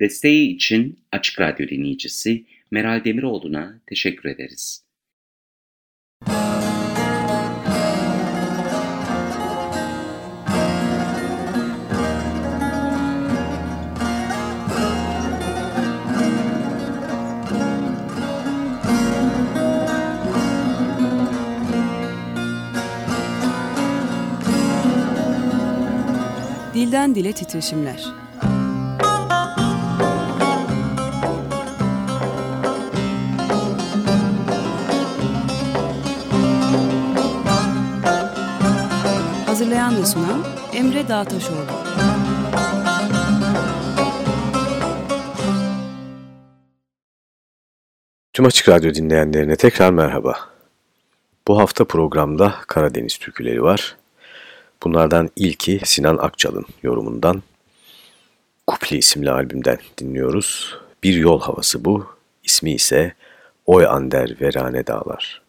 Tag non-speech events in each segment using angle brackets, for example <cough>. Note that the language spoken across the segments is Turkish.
Desteği için Açık Radyo dinleyicisi Meral Demiroğlu'na teşekkür ederiz. Dilden Dile Titreşimler Hazırlayan ve sunan Emre Dağtaşoğlu. Tüm Açık Radyo dinleyenlerine tekrar merhaba. Bu hafta programda Karadeniz türküleri var. Bunlardan ilki Sinan Akçal'ın yorumundan Kupli isimli albümden dinliyoruz. Bir yol havası bu, ismi ise Oy Ander Verane Dağlar.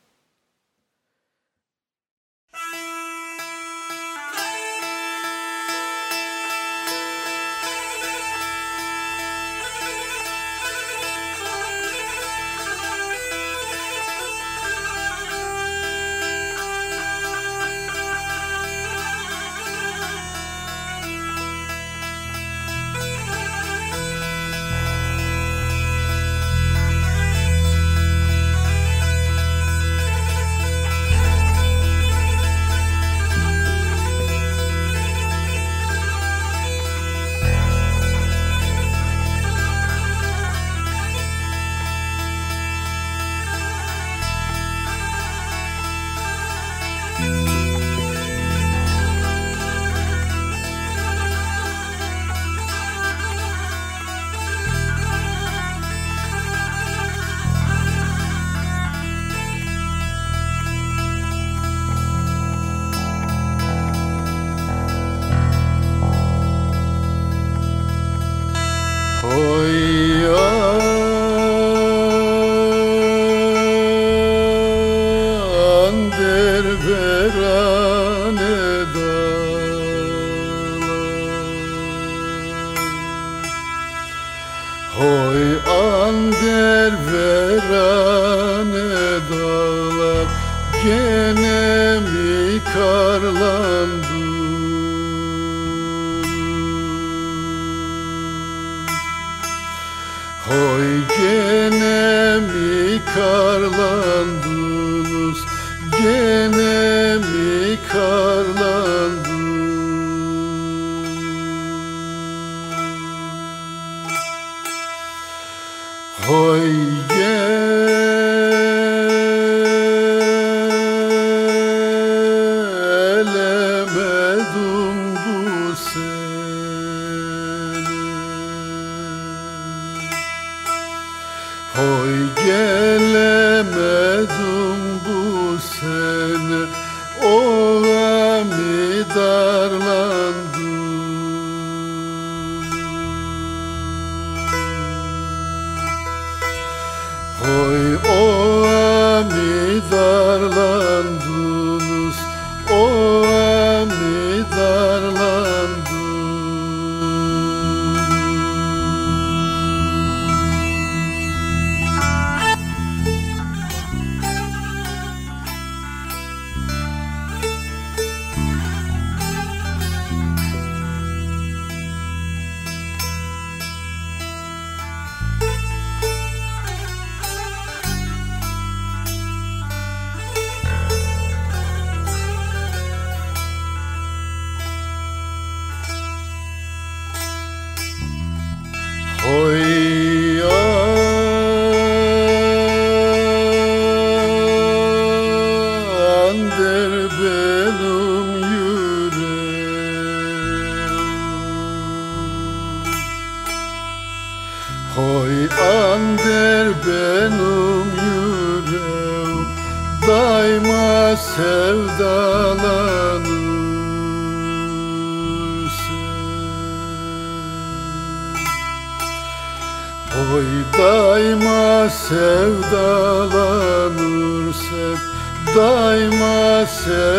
Oy gelemedim bu sen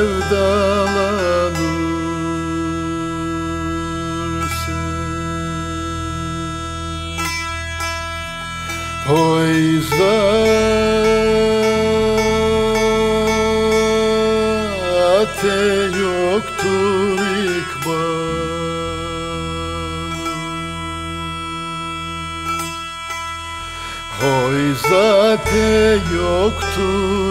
sevdalanırsın. Poyzda ateş yoktur ikbal. Hoy zaten yoktur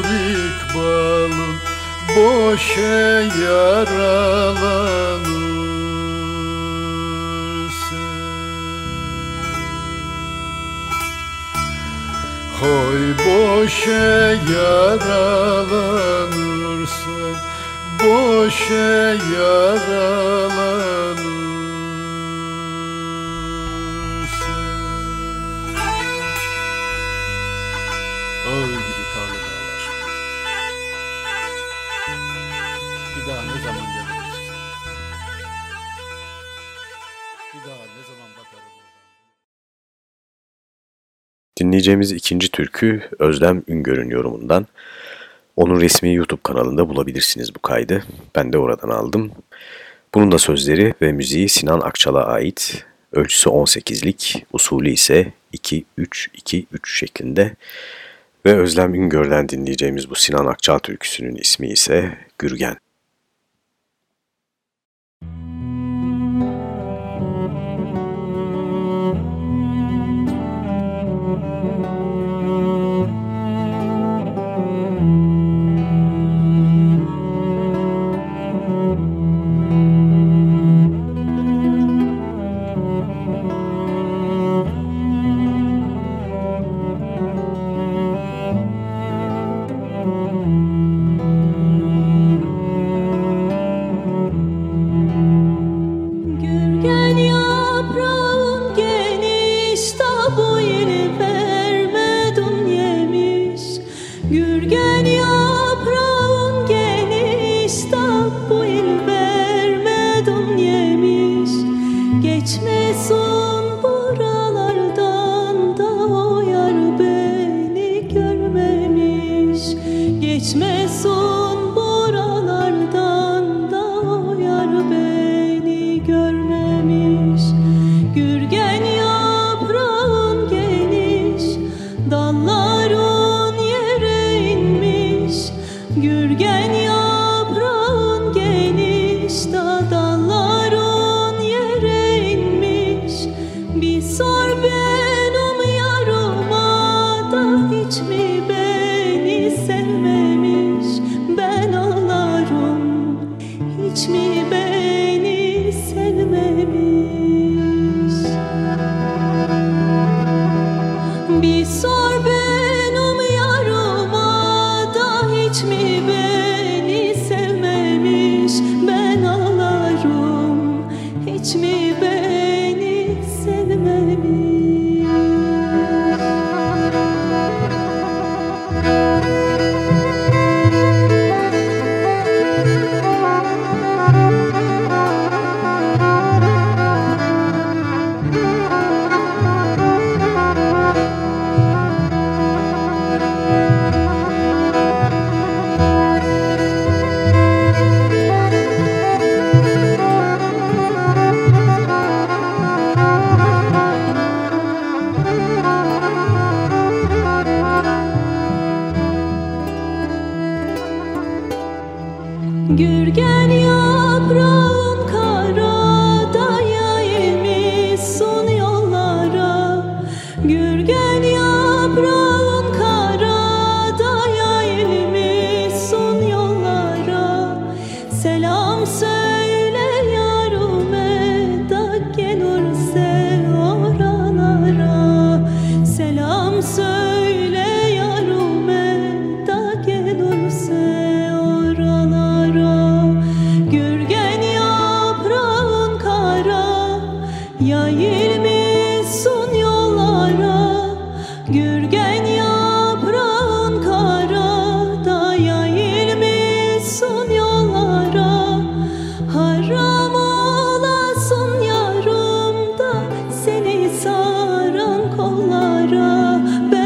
boş yaralanırsın. Hoy boş yaralanırsın. Boş yaralanırsın. Dinleyeceğimiz ikinci türkü Özlem Üngör'ün yorumundan. Onun resmi YouTube kanalında bulabilirsiniz bu kaydı. Ben de oradan aldım. Bunun da sözleri ve müziği Sinan Akçal'a ait. Ölçüsü 18'lik, usulü ise 2-3-2-3 şeklinde. Ve Özlem Üngör'den dinleyeceğimiz bu Sinan Akçal türküsünün ismi ise Gürgen. all.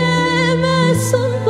demez sanma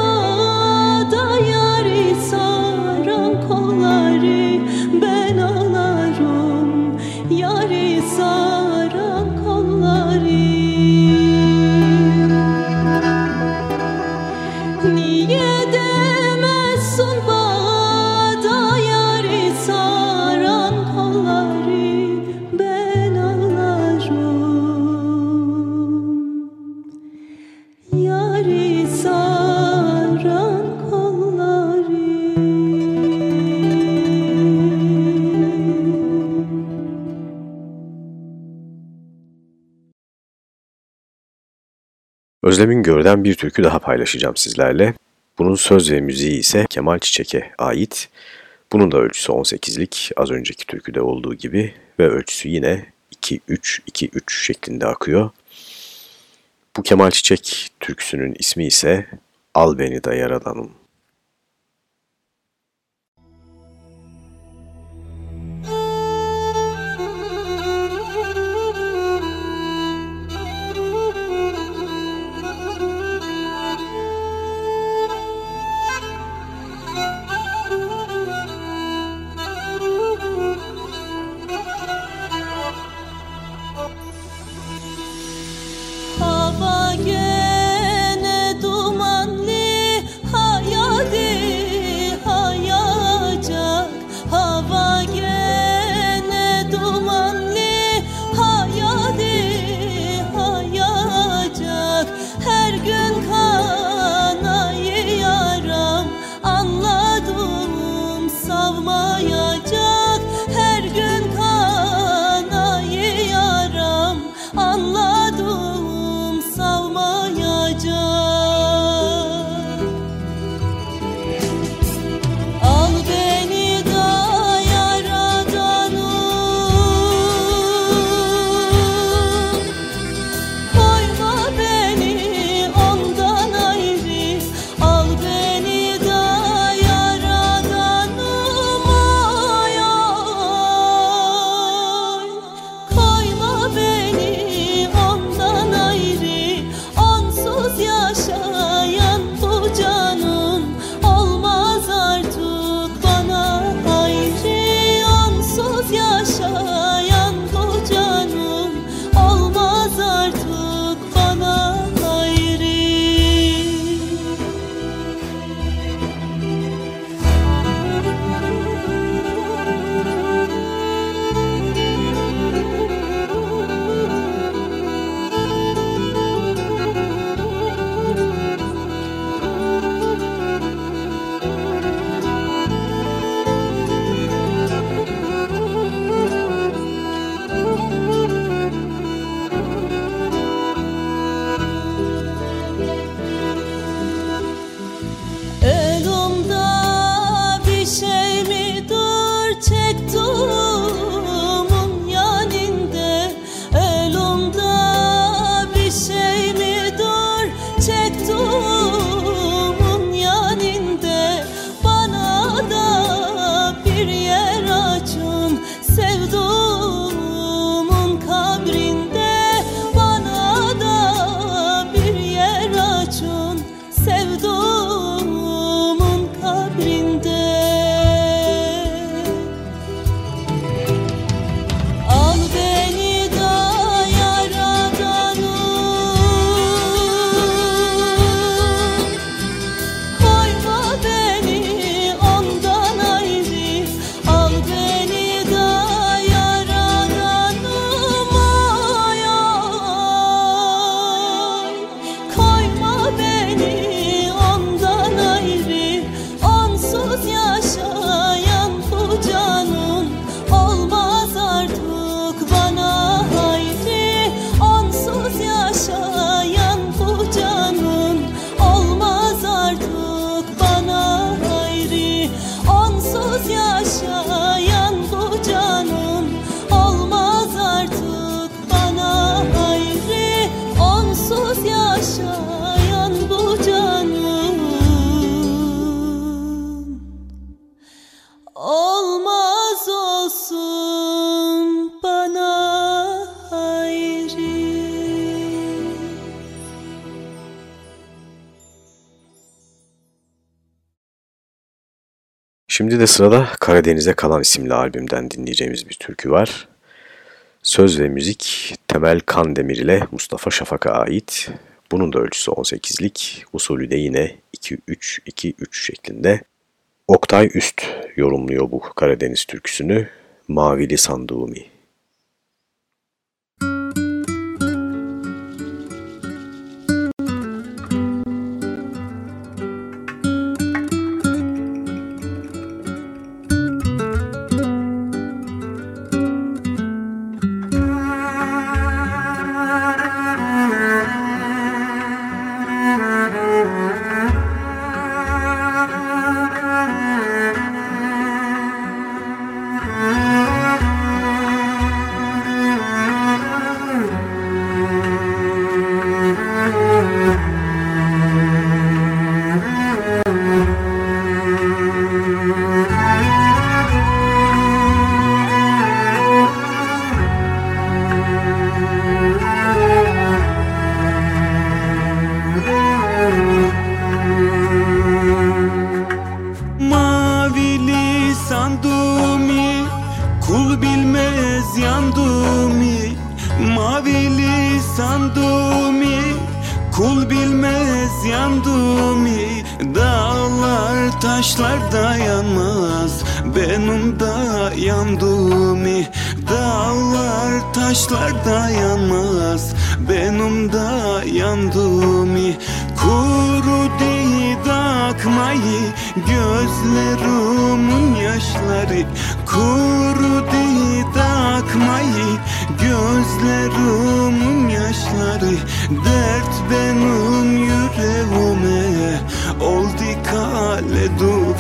Özlem'in Gör'den bir türkü daha paylaşacağım sizlerle. Bunun söz ve müziği ise Kemal Çiçek'e ait. Bunun da ölçüsü 18'lik az önceki türküde olduğu gibi ve ölçüsü yine 2-3-2-3 şeklinde akıyor. Bu Kemal Çiçek türküsünün ismi ise Al Beni Da Yaradanım. Şimdi de sırada Karadeniz'e kalan isimli albümden dinleyeceğimiz bir türkü var. Söz ve müzik Temel Kandemir ile Mustafa Şafak'a ait. Bunun da ölçüsü 18'lik, usulü de yine 2-3-2-3 şeklinde. Oktay Üst yorumluyor bu Karadeniz türküsünü. Mavili Taşlar dayanmaz. Benim dayandığımı Dağlar taşlar dayanmaz. Benim dayandığımı Kurudu akmayı Gözlerimin yaşları. Kurudu da akmayı Gözlerimin yaşları. Dert benim yüreğime oldu kar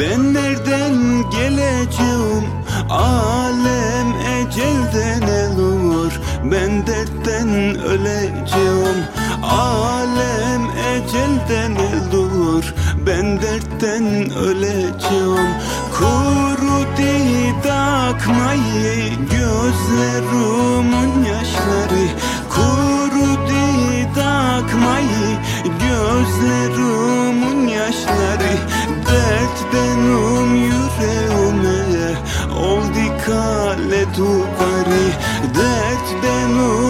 Ben nereden geleceğim? Alem ecelden elur Ben dertten öleceğim. Alem ecelden elur Ben dertten öleceğim. Kuru değil akmayı Gözlerimin yaşları duvarı Dert benim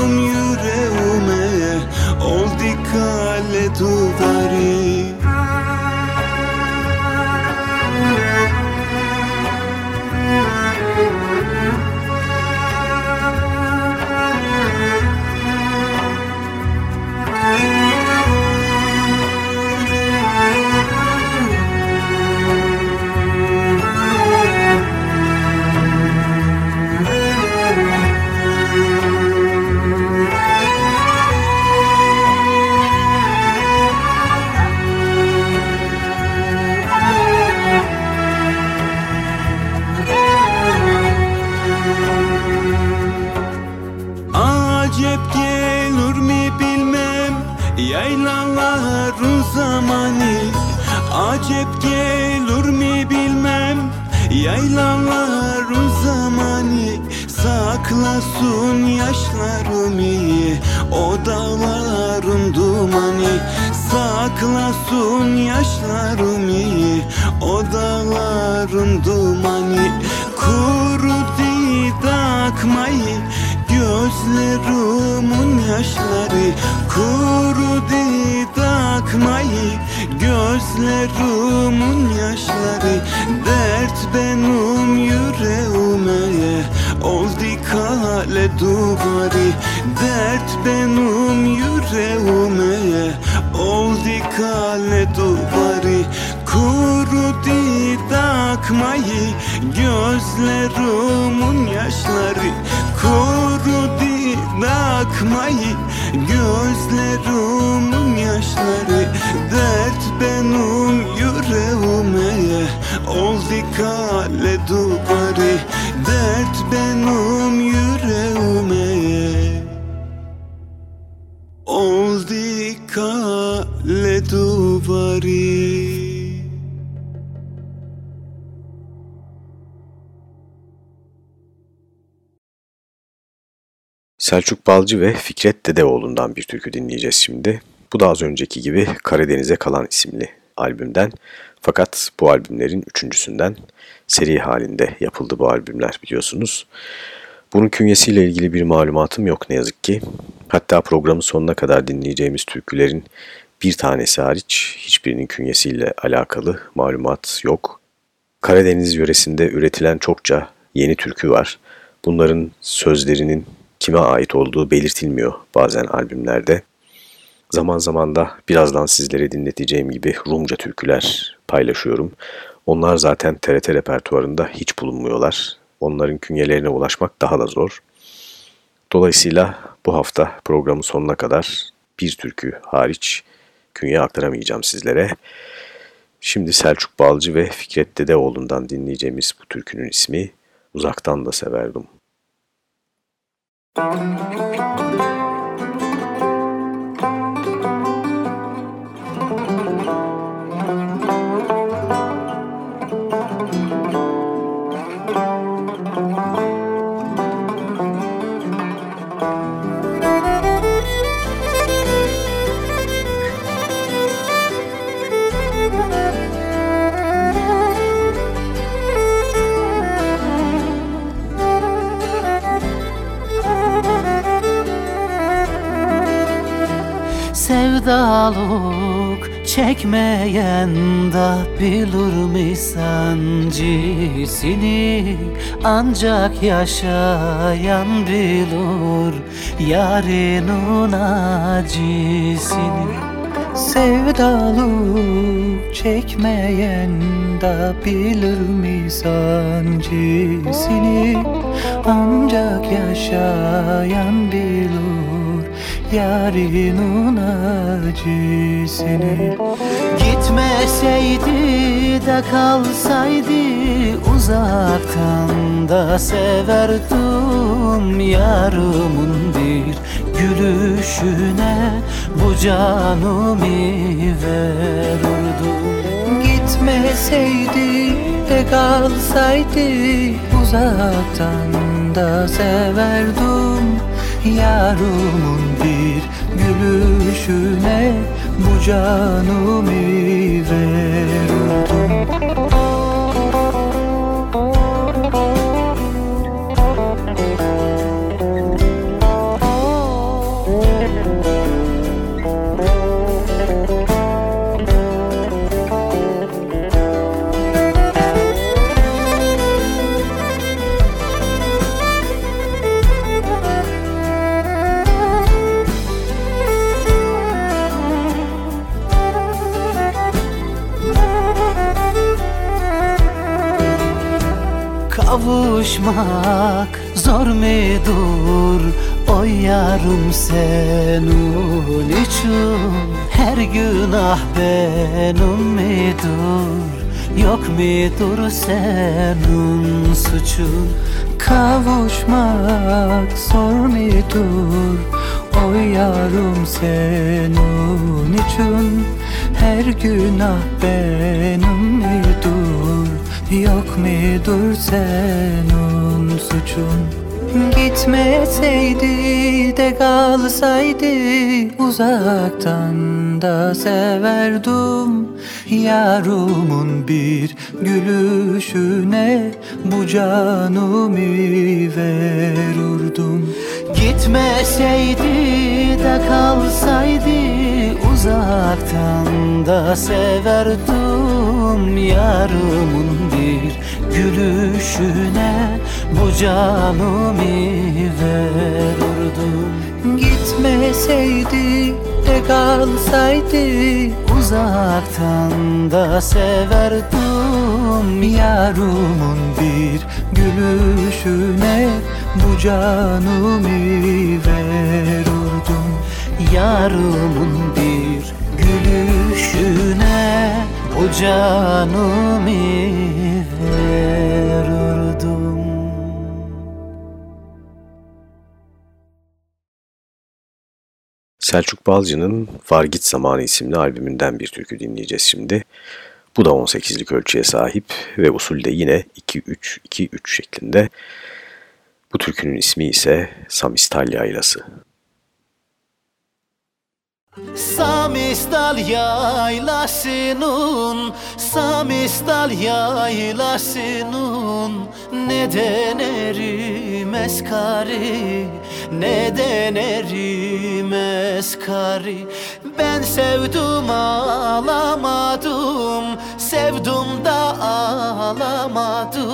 kale duvarı Dert benim yüreğime. Oldu kale duvarı Kurudu akmayı Gözlerimin yaşları Kurudu akmayı Gözlerimin yaşları Dert benim yüreğime. Oldu kale duvarı Dert benim Selçuk Balcı ve Fikret Dedeoğlu'ndan bir türkü dinleyeceğiz şimdi. Bu da az önceki gibi Karadeniz'e Kalan isimli albümden. Fakat bu albümlerin üçüncüsünden seri halinde yapıldı bu albümler biliyorsunuz. Bunun künyesiyle ilgili bir malumatım yok ne yazık ki. Hatta programın sonuna kadar dinleyeceğimiz türkülerin bir tanesi hariç hiçbirinin künyesiyle alakalı malumat yok. Karadeniz yöresinde üretilen çokça yeni türkü var. Bunların sözlerinin kime ait olduğu belirtilmiyor bazen albümlerde. Zaman zaman da birazdan sizlere dinleteceğim gibi Rumca türküler paylaşıyorum. Onlar zaten TRT repertuarında hiç bulunmuyorlar. Onların künyelerine ulaşmak daha da zor. Dolayısıyla bu hafta programın sonuna kadar bir türkü hariç künye aktaramayacağım sizlere. Şimdi Selçuk Balcı ve Fikret Dedeoğlu'ndan dinleyeceğimiz bu türkünün ismi Uzaktan da Severdim. Thank <laughs> you. Sevdalık çekmeyen de bilir mi sancısını Ancak yaşayan bilir yarının acısını Sevdalık çekmeyen de bilir mi sancısını Ancak yaşayan bilir yarının acısını Gitmeseydi de kalsaydı uzaktan da severdim Yarımın bir gülüşüne. Bu canımı verirdim Gitmeseydi de kalsaydı uzaktan da severdim Yarımın bir gülüşüne bu canımı verirdim senin suçun Kavuşmak zor mudur? O yarım senin için. Her günah benim midur Yok mudur senin suçun? Gitmeseydi de kalsaydı uzaktan da severdim. Yarımın bir gülüşüne bu canımı verirdim Gitmeseydi de kalsaydı uzaktan da severdim Yarımın bir gülüşüne bu canımı verirdim Gitmeseydi de kalsaydı Uzaktan da severdim Yarumun bir gülüşüne Bu canımı verirdim Yarumun bir gülüşüne O canımı verirdim Selçuk Balcı'nın Var Git Zamanı isimli albümünden bir türkü dinleyeceğiz şimdi. Bu da 18'lik ölçüye sahip ve usulde yine 2-3-2-3 şeklinde. Bu türkünün ismi ise Samistal Yaylası. Samistal yaylasının Samistal yaylasının Neden erimez kari Neden erimez kari Ben sevdim ağlamadım Sevdim da ağlamadım.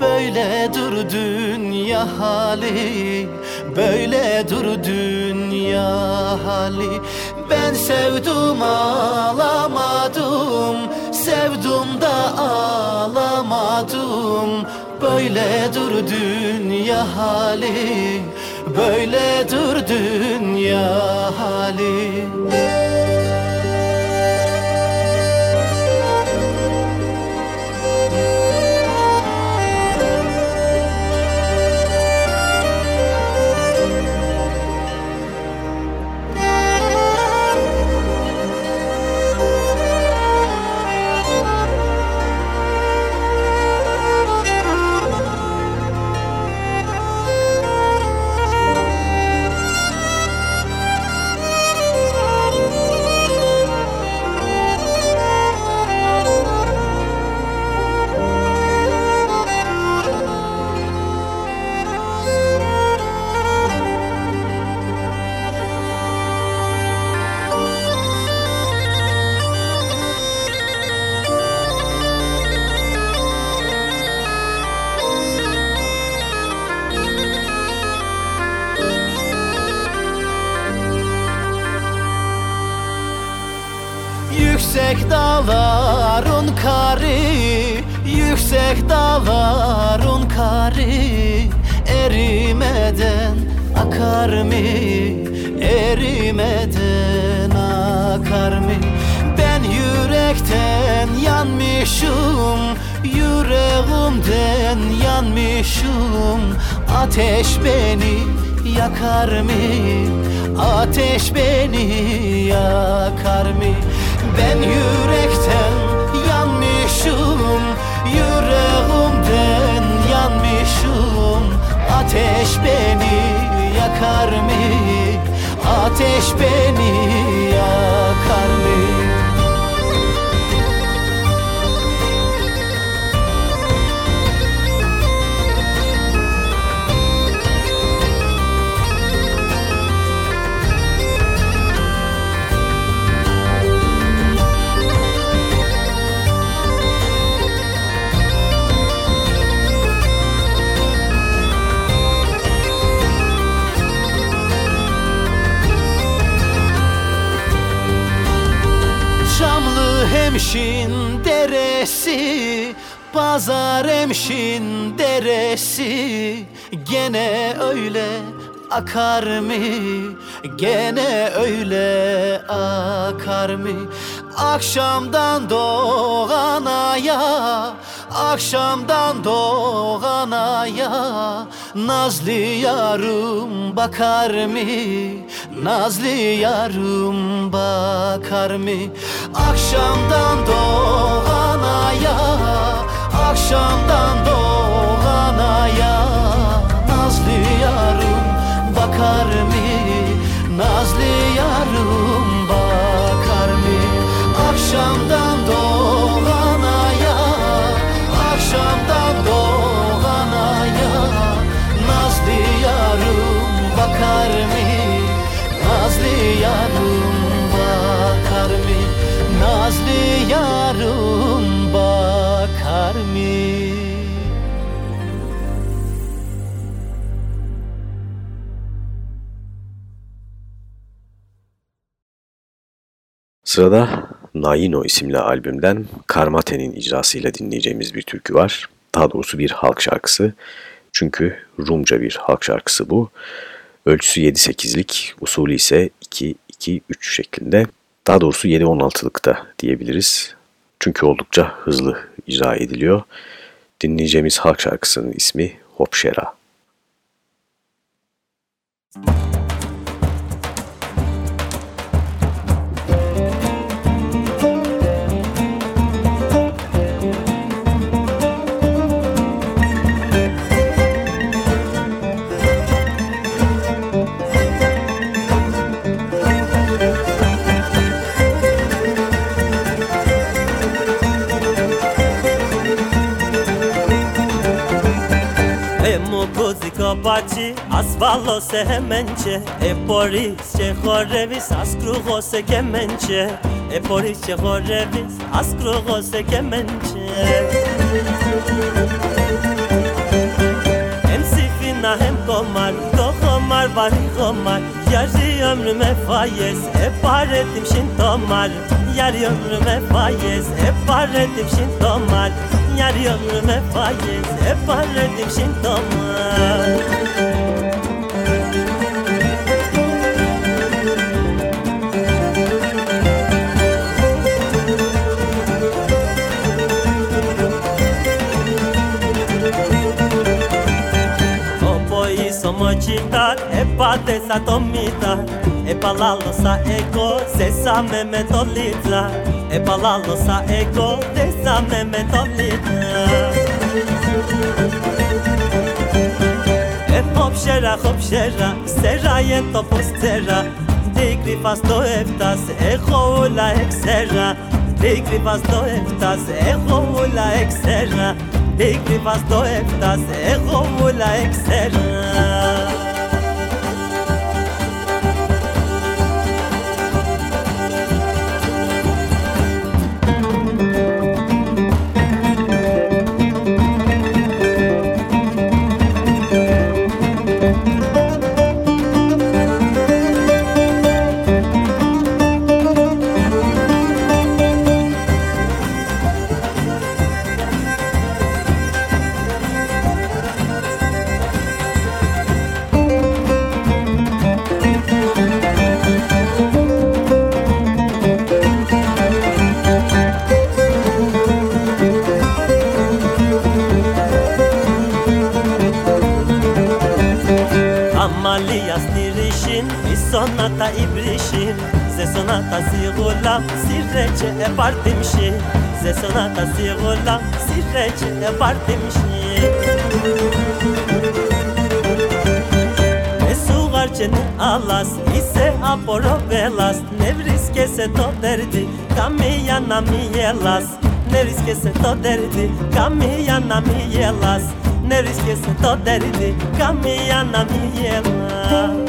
Böyle dur dünya hali Böyle dur dünya hali. Ben sevdim ağlamadım. Sevdim da ağlamadım. Böyle dur dünya hali. Böyle dur dünya hali akar mı? Erimeden akar mı? Ben yürekten yanmışım Yüreğimden yanmışım Ateş beni yakar mı? Ateş beni yakar deresi Pazar hemşin deresi Gene öyle akar mı? Gene öyle akar mı? Akşamdan doğan aya Akşamdan doğan aya Nazlı yarım bakar mı? Nazlı yarım bakar mı? Akşamdan doğan aya Akşamdan doğan aya Nazlı yarım bakar mı? Nazlı yarım bakar mı? Akşamdan doğan aya Akşamdan doğan aya Nazlı yarım bakar mı? Yarım bakar mı? Nazlı yarım bakar mı? Sırada Naino isimli albümden Karmate'nin icrasıyla dinleyeceğimiz bir türkü var. Daha doğrusu bir halk şarkısı. Çünkü Rumca bir halk şarkısı bu. Ölçüsü 7-8'lik, usulü ise 2-2-3 şeklinde. Daha doğrusu 7-16'lıkta diyebiliriz. Çünkü oldukça hızlı icra ediliyor. Dinleyeceğimiz halk şarkısının ismi Hopşera. Müzik baci asfalo se hemençe. E poris çe xorevis askrugo se kemençe. E poris çe xorevis askrugo se kemençe. Hem sifina hem komar komar bari komar Yarı ömrüme fayez Hep par ettim şin tomar Yarı ömrüme fayez Hep par ettim şin tomar Yarı ömrüme fayez Hep par ettim şin tomar mochitar Απατέσα το μύτα, επαλάλωσα εγώ, ζέσαμε με το λίτλα Επαλάλωσα εγώ, ζέσαμε με το λίτλα Έχω ψέρα, ξέρα είναι το πως ξέρα. Τι κρυφάς στο έφτας, έχω όλα εξέρα. Τι κρυφάς στο έφτας, έχω όλα εξέρα. Τι κρυφάς στο έφτας, έχω όλα εξέρα. Sirrece e partimshi E sugarceni alas ise aporo velas. Nevris kese to derdi kamiya nami yelas. Nevris kese to derdi kamiya nami yelas. Nevris kese to derdi kamiya nami yelas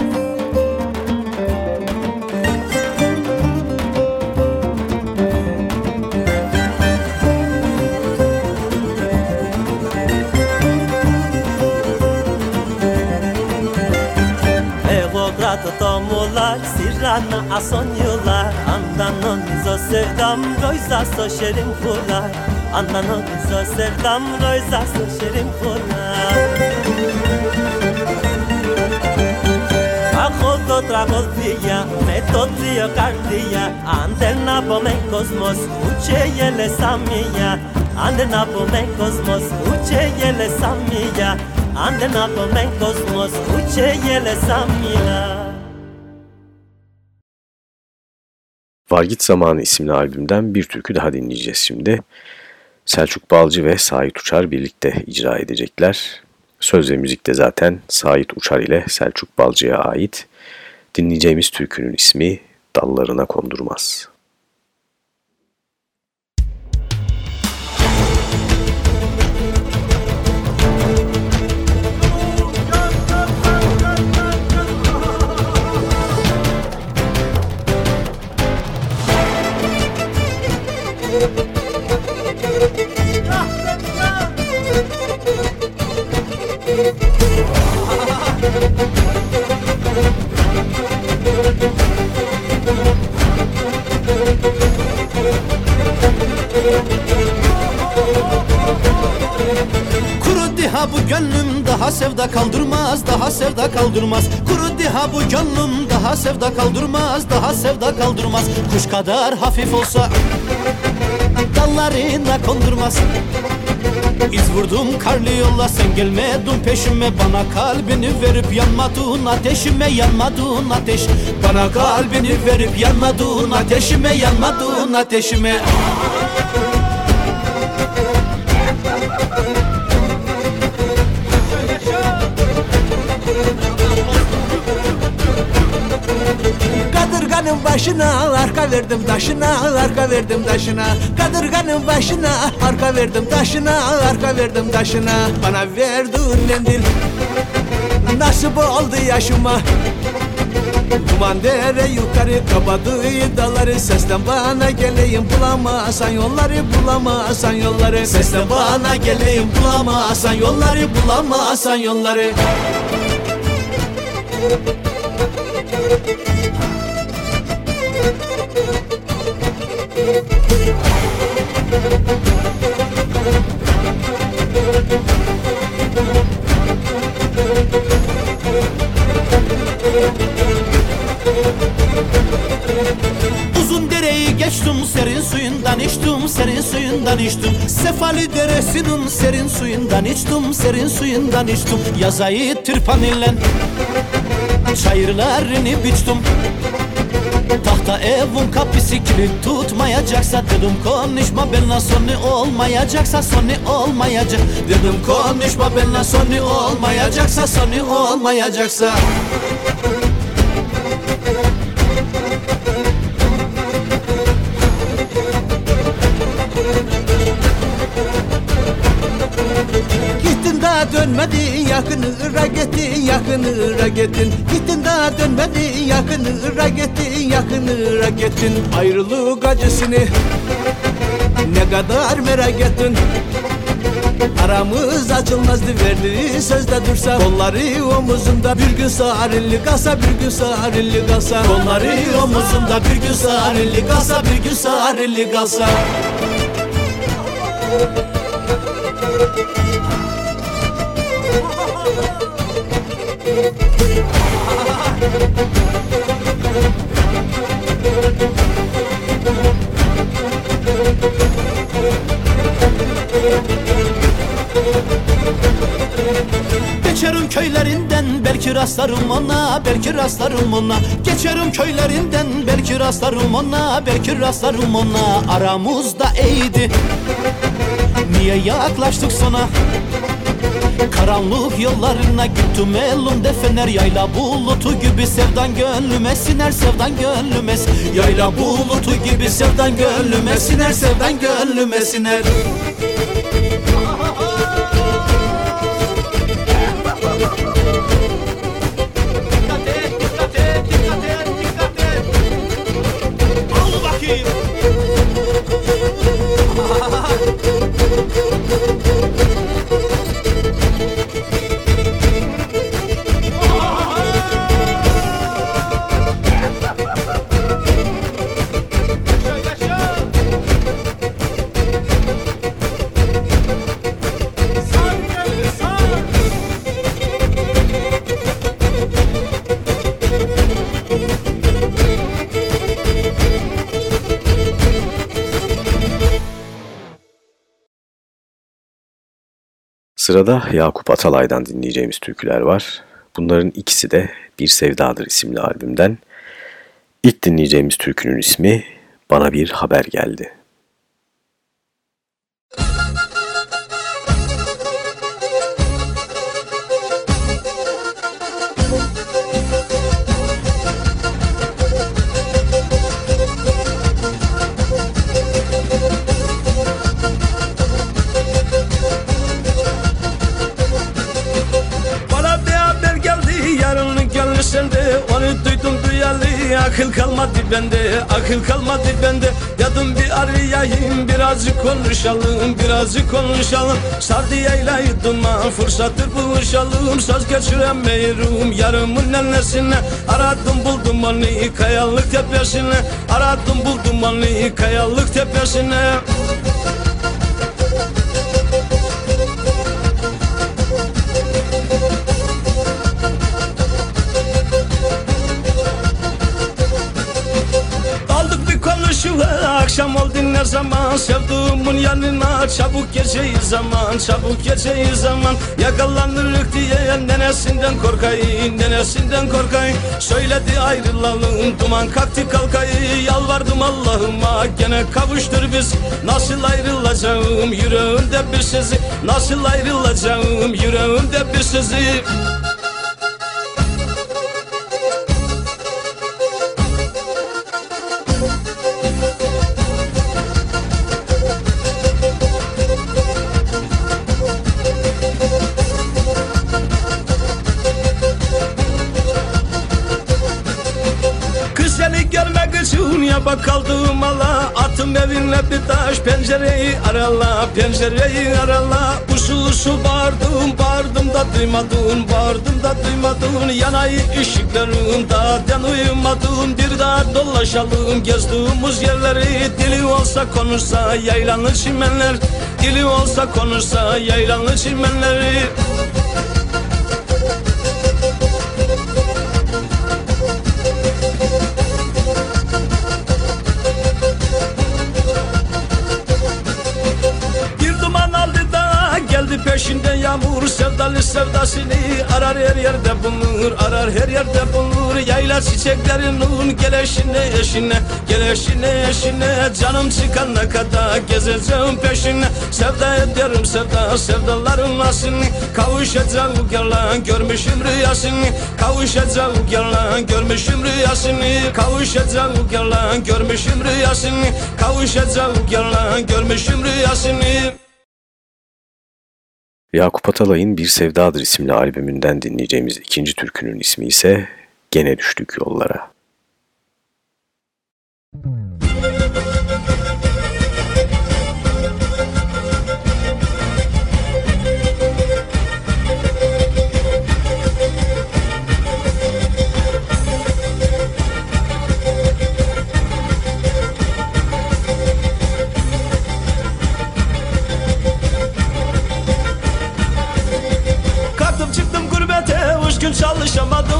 Sirrana asonyular Andanon izo sevdam Royza so şerim kular Andanon izo sevdam Royza so şerim kular Ajo tragos día, metodrio cardia, andena pomen cosmos, uche yele samia, andena pomen cosmos, uche yele samia, andena pomen cosmos, uche yele samia. Vargit Zamanı isimli albümden bir türkü daha dinleyeceğiz şimdi. Selçuk Balcı ve Sait Uçar birlikte icra edecekler. Söz ve müzik de zaten Sait Uçar ile Selçuk Balcı'ya ait. Dinleyeceğimiz türkünün ismi Dallarına Kondurmaz. Daha sevda kaldırmaz Daha sevda kaldırmaz. Kuru diha bu gönlüm daha sevda kaldırmaz Daha sevda kaldırmaz. Kuş kadar hafif olsa Dallarına kondurmaz. İz vurdum karlı yolla sen gelmedin peşime. Bana kalbini verip yanmadın ateşime yanmadın ateş. Bana kalbini verip yanmadın ateşime yanmadın ateşime Kadırganın başına arka verdim taşına arka verdim taşına. Kadırganın başına arka verdim taşına arka verdim taşına. Bana verdiğin mendil. Nasip oldu yaşıma. Duman dere yukarı kapadı dalları Sesten bana geleyim bulamazsan yolları bulamazsan yolları. Sesten bana geleyim bulamazsan yolları bulamazsan yolları. Uzun içtim serin suyundan içtim. Sefali deresinin serin suyundan içtim serin suyundan içtim. Yazayı tırpan ile çayırlarını biçtim. Tahta evin kapısı kilit tutmayacaksa Dedim konuşma benimle sonu olmayacaksa sonu olmayacak. Dedim konuşma benimle sonu olmayacaksa sonu olmayacaksa gittin yakını ıra gittin Gittin daha dönmedin yakını ıra gittin yakını ıra gittin Ayrılık acısını ne kadar merak ettin? Aramız açılmazdı verdiği sözde dursa. Kolları omuzunda bir gün sarılı kalsa bir gün sarılı kalsa Kolları omuzunda bir gün sarılı kalsa bir gün sarılı kalsa Geçerim köylerinden belki rastlarım ona Belki rastlarım ona. Geçerim köylerinden belki rastlarım ona Belki rastlarım ona. Aramızda iyiydi Niye yaklaştık sana Karanlık yollarına gittim elimde fener Yayla bulutu gibi sevdan gönlüme siner Sevdan gönlüme. Yayla bulutu gibi sevdan gönlüme siner Sevdan gönlüme siner Sırada Yakup Atalay'dan dinleyeceğimiz türküler var. Bunların ikisi de Bir Sevdadır isimli albümden. İlk dinleyeceğimiz türkünün ismi Bana Bir Haber Geldi. Akıl kalmadı bende Akıl kalmadı bende. Yadım bir arayayım birazcık konuşalım Birazcık konuşalım. Sardı yaylayı durma fırsattır buluşalım. Söz geçiremiyorum yarımın nenesine Aradım buldum onu kayalık tepesine. Aradım buldum onu kayalık tepesine Yolumun yanına çabuk geçeyi zaman Çabuk geçeyi zaman. Yakalanırık diye nenesinden korkayım Nenesinden korkayım. Söyledi ayrılalım Duman kalktı kalkayı Yalvardım Allah'ıma gene kavuştur biz. Nasıl ayrılacağım yüreğimde bir sızı. Nasıl ayrılacağım yüreğimde bir sızı Bir taş pencereyi arala Pencereyi arala. Usul usul bağırdım bağırdım da duymadın Bağırdım da duymadın. Yanayı ışıklarında den uyumadım Bir daha dolaşalım gezdiğimiz yerleri. Dili olsa konuşsa yaylanlı çimenler Dili olsa konuşsa yaylanlı çimenleri sevdasını arar her yerde bulunur Arar her yerde bulunur. Yayla çiçeklerinin geleşine eşine Geleşine eşine. Canım çıkana kadar gezeceğim peşine. Sevda ederim sevda sevdaların aslını Kavuşacağım yalan görmüşüm rüyasını. Kavuşacağım yalan görmüşüm rüyasını. Kavuşacağım yalan görmüşüm rüyasını. Kavuşacağım yalan görmüşüm rüyasını Yakup Atalay'ın Bir Sevdadır isimli albümünden dinleyeceğimiz ikinci türkünün ismi ise Gene Düştük Yollara. Kalktım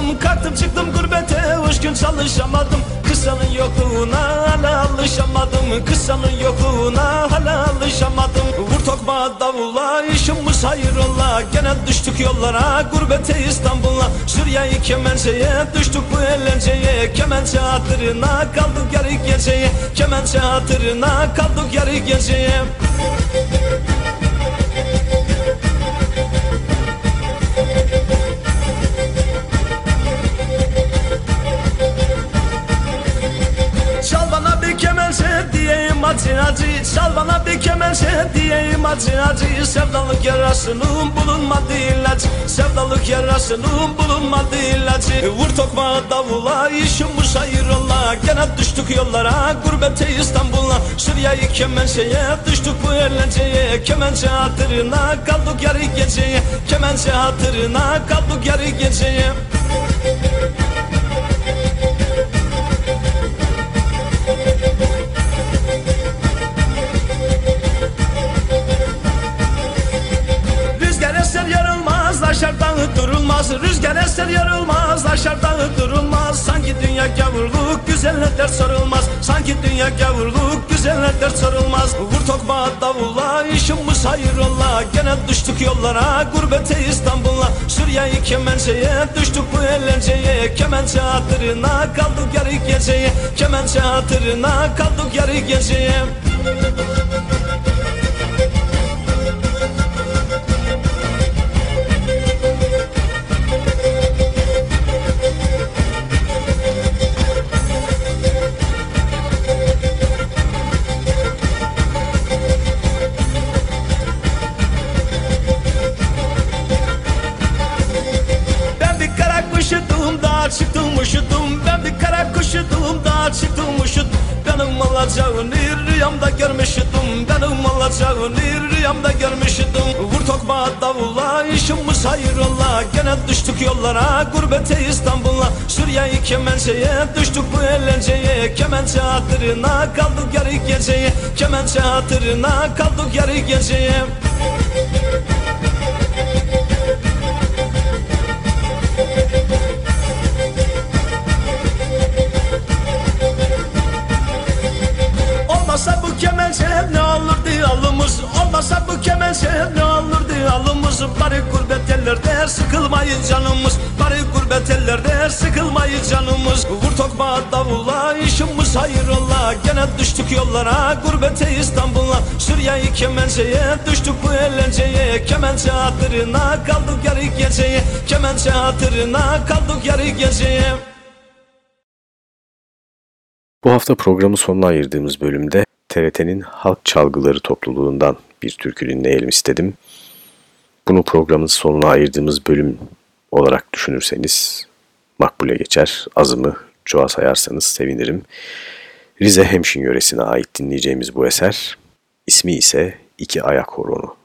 çalışamadım Kalktım çıktım gurbete. Üç gün çalışamadım. Kısanın yokluğuna hala alışamadım. Kısanın yokluğuna hala alışamadım. Vur tokma davula işimiz hayrola Gene düştük yollara gurbete İstanbul'a. Suriye'yi kemençeye düştük bu eğlenceye. Kemençe hatırına kaldık yarı geceye. Kemençe hatırına kaldık yarı geceye. Çal diyeyim acı Çal bana bir kemençe diyeyim acı acı Sevdalık yarasının bulunmadı ilacı Sevdalık yarasının bulunmadı ilacı Vur tokma davula işimiz hayrola Gene düştük yollara gurbete İstanbul'a. Suriye'yi kemençeye düştük bu eğlenceye. Kemençe hatırına kaldık yarı geceye. Kemençe hatırına kaldık yarı geceye durulmaz Rüzgar eser yarılmaz, aşar dağı durulmaz Sanki dünya gavurluk, güzellikler sorulmaz Sanki dünya gavurluk, güzellikler sorulmaz Vur tokma davulla, işimiz hayrola Gene düştük yollara, gurbete İstanbul'a. Suriye'yi kemençeye, düştük bu eğlenceye. Kemençe hatırına kaldık yarı geceye. Kemençe hatırına kaldık yarı geceye. Ben Benim olacağını rüyamda görmüştüm. Vur tokma davula işimiz hayrola Gene düştük yollara gurbete İstanbul'a. Suriye'yi kemençeye düştük bu eğlenceye. Kemençe hatırına kaldık yarı geceye. Kemençe hatırına kaldık yarı geceye ellerde sıkılmayın canımız. Bari gurbet ellerde sıkılmayın canımız. Vur tokma davulla işimiz hayrola. Gene düştük yollara gurbete İstanbul'a. Suriye'yi kemenceye düştük bu eğlenceye. Kemençe hatırına kaldık yarı geceye. Kemençe hatırına kaldık yarı geceye. Bu hafta programı sonuna ayırdığımız bölümde TRT'nin Halk Çalgıları topluluğundan bir türkü dinleyelim istedim. Bunu programın sonuna ayırdığımız bölüm olarak düşünürseniz makbule geçer. Azımı çoğa sayarsanız sevinirim. Rize Hemşin yöresine ait dinleyeceğimiz bu eser, ismi ise İki Ayak Horonu.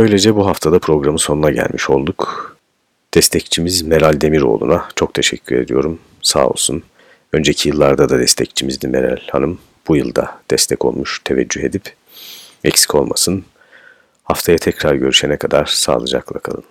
Böylece bu haftada programın sonuna gelmiş olduk. Destekçimiz Meral Demiroğlu'na çok teşekkür ediyorum. Sağ olsun. Önceki yıllarda da destekçimizdi Meral Hanım. Bu yılda destek olmuş, teveccüh edip eksik olmasın. Haftaya tekrar görüşene kadar sağlıcakla kalın.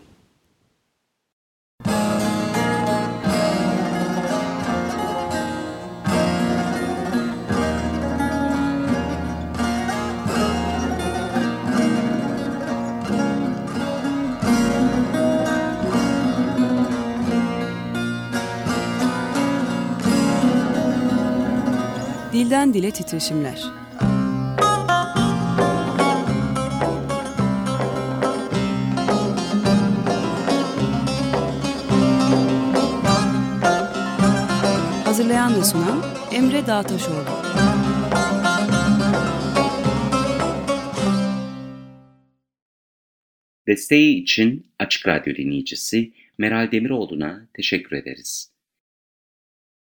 Dilden dile titreşimler. Hazırlayan ve sunan Emre Dağtaşoğlu. Desteği için Açık Radyo dinleyicisi Meral Demiroğlu'na teşekkür ederiz.